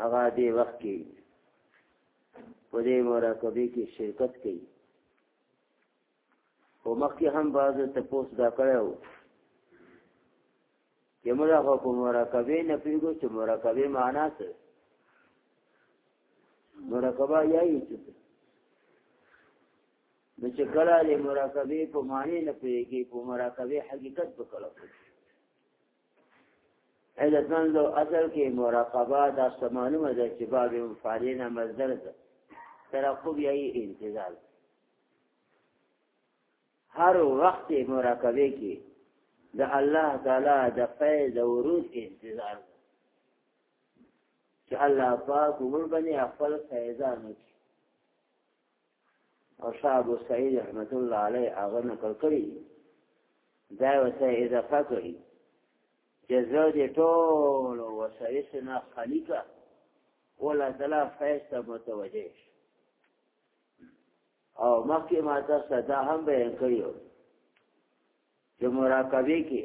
هغه دې وخت کې په دې مراقبه کې شرکت کوي او مخکې هم باز ته پوس دا کړو چې موږ هغه په مراقبه نه پیګو چې مراقبه معنا څه مراقبه یایي چې د چې کله د مراقبه په معنی نه پیږي په مراقبه حقیقت وکړو علتمند لو اصل کې مراقبه دا سمانومه ده چې باب مفعلینا مصدر ده ترقب یې انتظار هر وخت مراقبه کې د الله تعالی د فیض او ورود انتظار ده چې الله پاک ور باندې خپل فیضان وکړي او شاه ابو سعید رحمت الله علیه هغه نقل کړی دا وسه اضافه کړی چې زه دې ټول وسایس نه خالی کړه ولا دلا فیض ته متوجه شي او مخکې ما تاسو دا هم بیان کړی چې مراقبه کې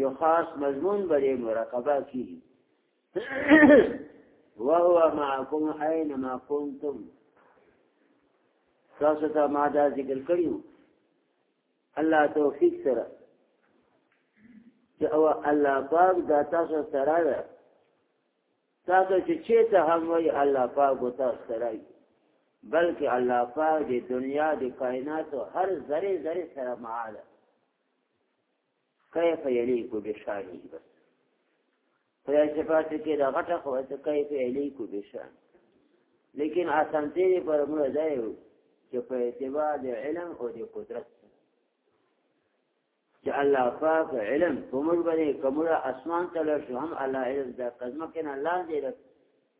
یو خاص مضمون بری مراقبه کی وهو معكم اينما كنتم تاسو ته ما دا ذکر کړیو الله توفیق سره چې او الله پاک دا تاسو سره ده تاسو چې چې ته هم وای الله پاک او تاسو سره بلکې الله پاک د دنیا د کائنات او هر ذره ذره سره معاله کیف یلیک بشانی بس په صفات کې دا غټه خو ته کیف یلیک بشان لیکن آسانتی پر موږ ځای چې په اعتبار د علم او د قدرت چې الله پاک علم کومل باندې کومه اسمان ته لر شو هم الله علم دا قدمه کنه الله دې لر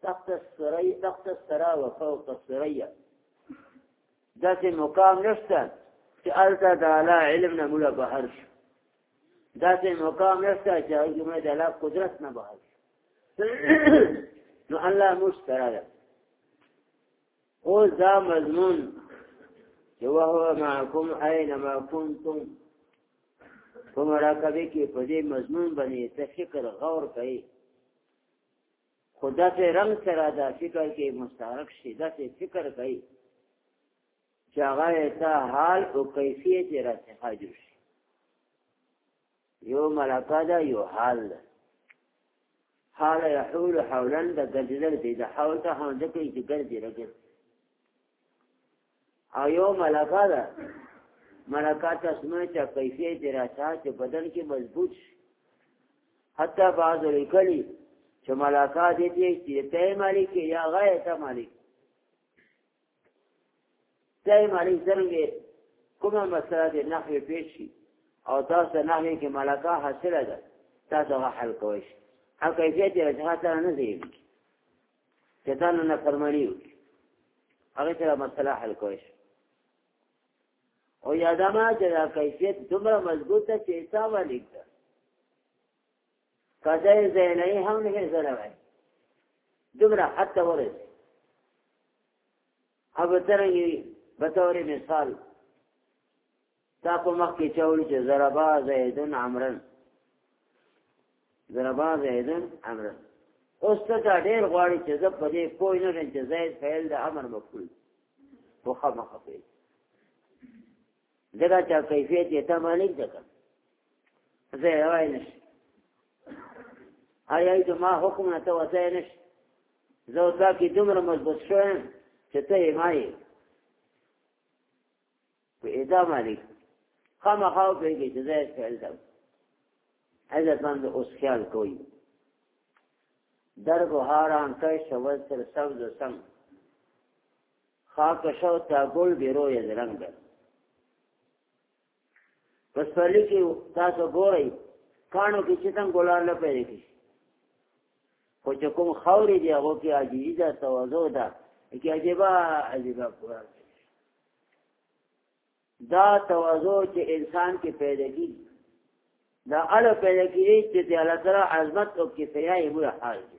تخت السري تخت السرا وفوق السريا دا چې مقام نشته چې الته د الله علم نه مولا بهر شو دا چې مقام نشته چې هغه د الله قدرت نه بهر شو نو الله مستره او دا مضمون چې وهو معکم اينما كنتم په مراقبه کې په دې مضمون باندې ته فکر غور کوي خدا ته رنگ سره دا فکر کې مستحق شي دا ته فکر کوي چې هغه ته حال او کیفیت راته حاضر شي یو ملکه ده یو حال ده حال یحول حولن د ګرځېدل دی د حول ته هم ځکه چې ګرځي راګر او یو ملکه ده ملکه تسمه چې کیفیت یې راځه چې بدن کې مضبوط شي حتی بعض لیکلي چې ملکه دې دې چې ته مالک یا غیر ته مالک دای معنی څنګه کومه مسله د نحوی پیش شي او تاسو د نحوی کې ملکه حاصله ده تاسو هغه حل کوئ شي او کیفیت یې رجحات سره نه دی چې دا نه فرمایي هغه سره مسله حل کوئ شي او یادما چې دا کیفیت دومره مضبوطه چې حساب لیکه کزای زینای هم نه زړه وای دومره حتی ورس او ترنګي بتوري مثال تا په مخ کې چول چې ضربا زیدن عمرن ضربا زیدن عمرن اوس ته دا ډېر غواړي چې زه په دې پوه نه شم چې زید فعل د امر مفعول خو خامخا پېږي دغه چا کیفیت یې ته مالک دغه زه راوای نش آیا ایت ما حکم نه ته وځای نش زه تا کې دومره مضبوط شوم چې ته یې مای په ادا مالک خامہ خاو په کې چې زه فعل دم حضرت باندې اوس خیال کوي در بهاران کې شول تر سبز سم خاک شو تا ګل بیرو یې رنگ ده پس پرلی کې تاسو ګورئ کانو کې چې څنګه ګلان نه پیدا کی خو چې کوم خوري دی هغه کې عجیبی ده تواضع ده کې عجیبا عجیبا پورا دا تواضع چې انسان کې پیدا کی دا اړه پیدا کیږي چې د الله تعالی عظمت او کفایه یې مور حال دي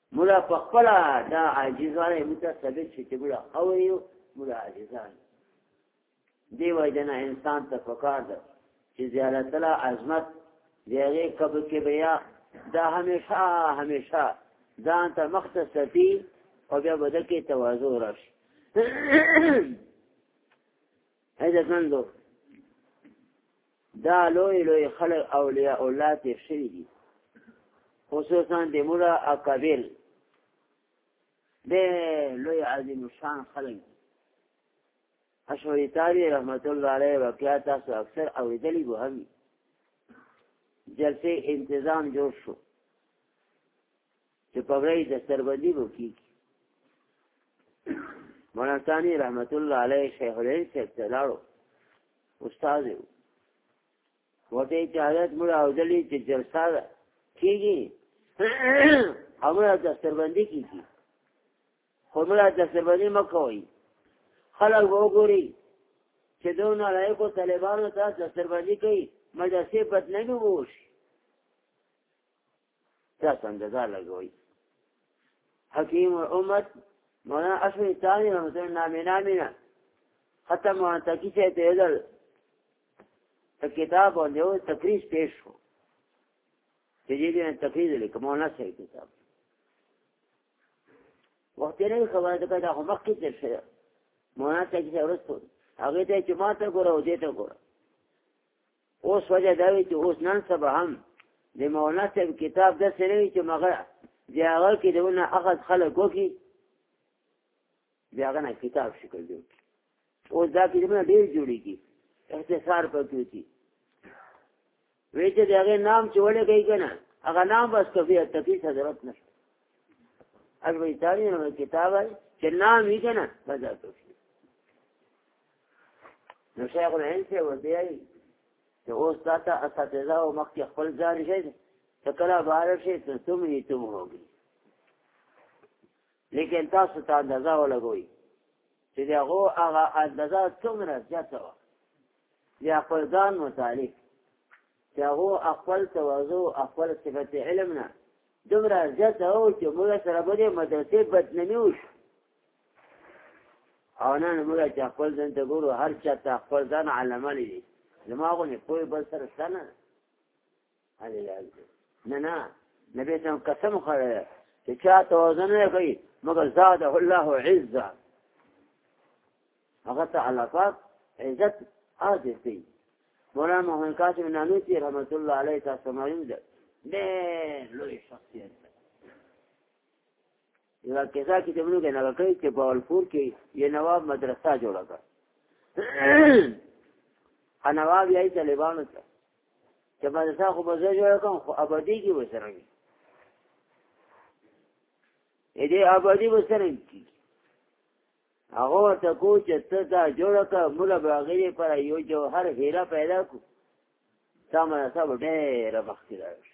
مولا په خپل دا عاجزانه متصبر چې ته ګړه او یو مولا عاجزان دی وای دنا انسان ته فقار ده چې زیارت الله عظمت دیغه کب کې بیا دا همیشه همیشه ځان ته مختصتی او بیا بده کې تواضع راشي هذا منظور دا لوی لوی خلق اولیاء الله تیر شوی دي خصوصا د مولا اکبر د لوی عظیم شان خلق اشوری تاری رحمت الله علیه وکیا تاسو اکثر اوریدلی به هم جلسه انتظام جوړ شو چې په غي د سربندي بو کیږي مولانا ثاني رحمت الله علیه شیخ الهند څخه تلاړو استاد یو وته چې حالت موږ او دلی چې جلسه کیږي همرا د سربندي کیږي همرا د سربندي مکوي خلک وګوري چې دو نالایکو طالبانو ته د سربندي کوي مدرسې بدنګي ووشي دا څنګه دا لګوي حکیم امت مولانا اشرف ثاني رحمت الله نامې نامې نه حتی مولانا تقی چې ته دل ته کتاب باندې یو تقریر پیش شو چې دې نه تقریر لیکه مولانا صحیح کتاب وخت نه خبره ده دا هم مخکې تر شي مولانا تقی چې ورسته هغه ته چې ما ته ګوره او دې ته ګوره اوس وجه دا وی چې اوس نن سبا هم د مولانا صاحب کتاب د سره وی چې مغه دی هغه کې دونه اخذ خلک وکي دی هغه نه کتاب شکل دی اوس دا کې دونه ډیر جوړیږي اختصار پکې وتی وی چې دغه نام چې وړه کوي کنه هغه نام بس کوي تفصیل حضرت نشته اګوي تاریخ کتاب چې نام یې کنه بس تاسو نو شیخ الهند ته وبیایي چې اوس تا ته اساتذه او مخکې خپل ځان شي ته کله بار شي ته تم یې تم هوګي لیکن تاسو ته اندازه ولګوي چې دغه هغه اندازه څومره زیاته وه یا خپل ځان متعلق چې هغه خپل تواضع خپل صفت علم نه دومره زیاته و چې موږ سره به دې مدرسې بدنمي وشو او نن موږ چې خپل ځان ته ګورو هر چا ته خپل ځان علامه لري زما غو نه کوئی بل سره سنه علي یاد نه نه نبی سم قسم خوړل چې چا توازن نه کوي مګر زاده الله عزا هغه ته علاقات عزت عادت دی مولانا محمد قاسم نانوتی رحمت الله علیه تاسو معلوم ده ډېر لوی شخصیت یو کیسه کې موږ نه لکه چې په ولفور کې یو نواب مدرسه جوړه کړه ا نواب یې طالبانو ته چې مدرسه خو به جوړه کوم خو ابدی کې وسره وي اې دې ابدی وسره کی هغه ته کو چې ته دا جوړه کړه موږ به غیر پر یو جوهر هیره پیدا کو تا مدرسه ډېره وخت راځي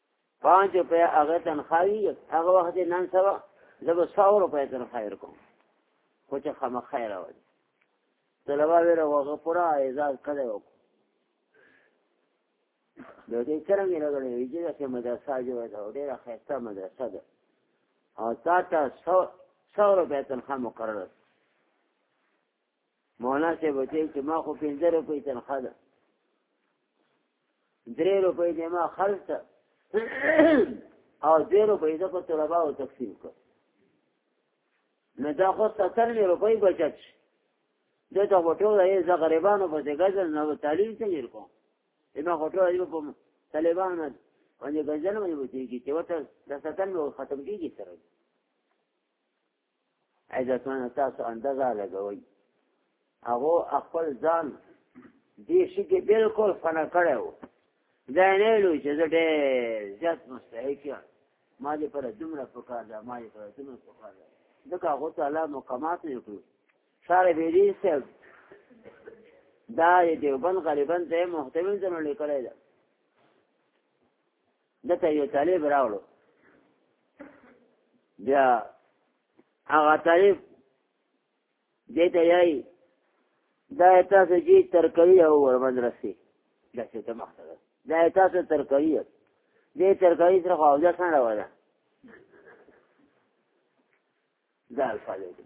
پانچ روپے هغه تنخواهي هغه وخت نن سبا زه به 100 روپے تنخواه ورکوم خو چې خامخ خیر راوړي طلبه ویره هغه پورا اعزاز کړی و د دې څرنګه راغلی وی چې مدرسه جوړه ده ډېره ښایسته مدرسه ده او تا ته 100 روپے تنخواه مقرره مولانا صاحب وایي چې ما خو پنځه روپۍ تنخواه ده درې روپۍ دې ما خرڅ کړه او درې روپۍ زه په طلباو تقسیم کړ نو دا خو ستر مې روپۍ بچت شي دا ته غوټو دی زه غریبانو پسې ګزل نه تعلیم څنګه کوم ایمه غوټو دی په طالبانو باندې ګزل مې وځي چې وته د ستر مې ختم کیږي سره عزتمن تاسو اندازه لګوي هغه خپل ځان دې شي کې بالکل فنا کړو دا نه لو چې زه دې زیات مستحق یم ما دې پر دومره پکار ده ما دې پر دومره پکار ده ځکه هغه تعالی مقامات یې کړو ساره بیری صاحب دا یې دیوبند غالبا ته محتمل ځنه لیکلای ده دته یو طالب راوړو بیا هغه طالب دې ته یای دا تاسو چې ترکوي او ور مدرسې دا څه ته مخته دا تاسو ترکوي دې ترکوي سره خو ځا څنګه وره دا الفاظ دې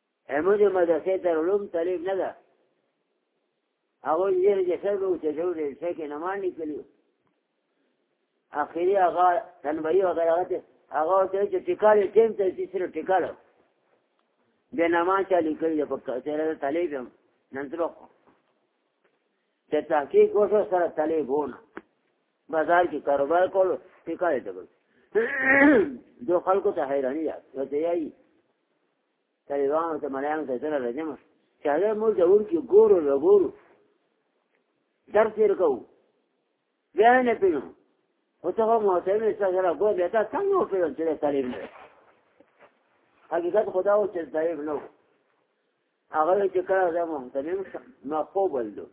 همدې مدرسې تر علوم طالب نه ده هغه یې چې سر به چې جوړ یې چې کې نمان نکلی اخیری هغه تنبیه او غیرت هغه ته چې ټیکال ټیم ته چې سره ټیکال د نمان چا لیکلی په سره طالب هم نن تر وخت چې تحقیق وشو سره طالب ونه بازار کې کاروبار کول ټیکال ته دو خلکو ته حیرانی ده ته یې طالبانو ته ملایانو ته سره راځم چې هغه موږ ته ورکي ګورو له ګورو درس یې رکو بیا نه پینو او ته هم اوسه مې سره ګور بیا تا څنګه وپیرو چې طالب نه حقیقت خدا او چې طالب نه هغه چې کله دا مهتمم شم ما خوب ولدو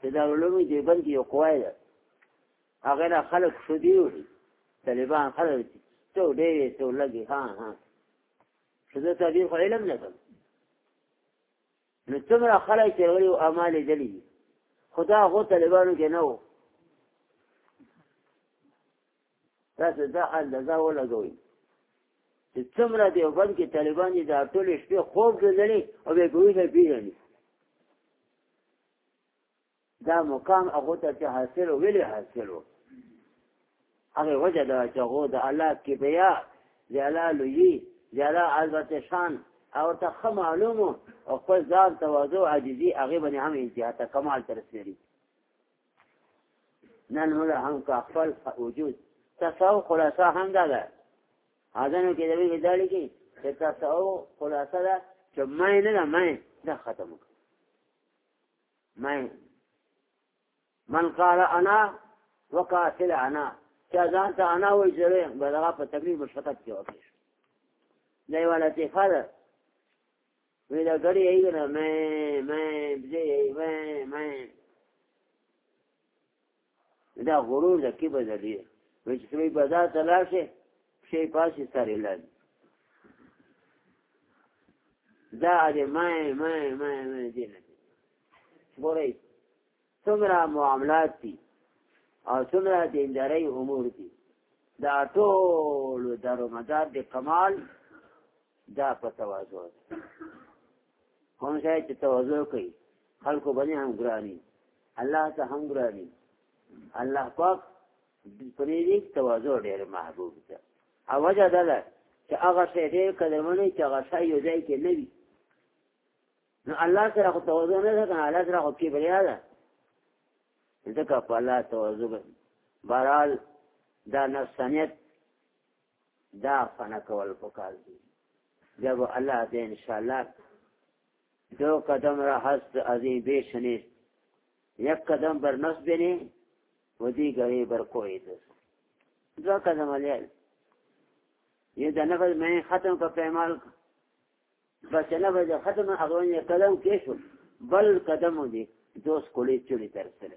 چې دا علوم دې بند یو قوای ده هغه نه خلق شو دی طالبان خلک ته ډېر ته لګي ها ها شده تعبیر خو علم نه کوم نو څومره خلک چې وروړي او اعمال یې دلي خدا هغو طالبانو کې نه و تاسو دا اندازه ولګوئ چې څومره دیوبند کې طالبان دي دا ټول شپې خوب لیدلی او بیا ګوی نه پیژني دا مقام هغه ته چې حاصل ویلې حاصل وو هغه وجه دا چې هغه د الله کې بیا د الله لوی د الله عزت شان او ته خه معلومو او خپل ځان تواضع عاجزي هغه باندې هم انتها ته کمال تر رسېږي نن موږ هم کا خپل وجود تصوف خلاصه هم دا ده اذن کې دوی وداړي کې چې تصوف خلاصه ده چې مې نه نه مې دا ختم کړ مې من قال انا وقاتل انا چې ځان ته انا وایي چې بلغه په تکلیف مشقت کې وکړي دا یو لطیفه ده وی دا ګړی یې نه مې مې بځې مې مې دا غرور د کې بدلی وي چې سړی بازار ته لاړ شي شي پاسې سره لاړ دا دې ما ما ما ما دې نه ګورئ څومره معاملات دي او څومره د اداري امور دي دا ټول درو مدار د کمال دا په تواضع کوم ځای چې تواضع کوي خلکو باندې هم ګراني الله ته هم ګرانی الله پاک پرې دې تواضع ډېر محبوب ده او وجه ده چې هغه شی ډېر قدرمنې چې هغه شی یو ځای کې نه وي نو الله سره خو تواضع نه ده کنه الله سره خو کبریا ده ځکه په الله تواضع بهرحال دا نفسانیت دا فنا کول پکار دي جب الله دې ان شاء الله دو قدم را هست ازي به شنه یک قدم بر نس بني ودي غري بر کوي دو دو قدم عليل یہ دا نفذ میں ختم کا پیمال بس نفذ ختم اغوان یہ قدم کیشو بل قدم دی دوست کولی چوری تر سره